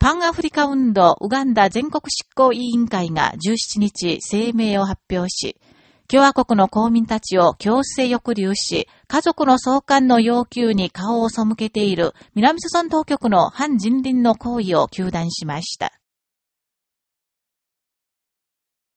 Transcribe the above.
パンアフリカ運動ウガンダ全国執行委員会が17日声明を発表し、共和国の公民たちを強制抑留し、家族の送還の要求に顔を背けている南朝村当局の反人倫の行為を求断しました。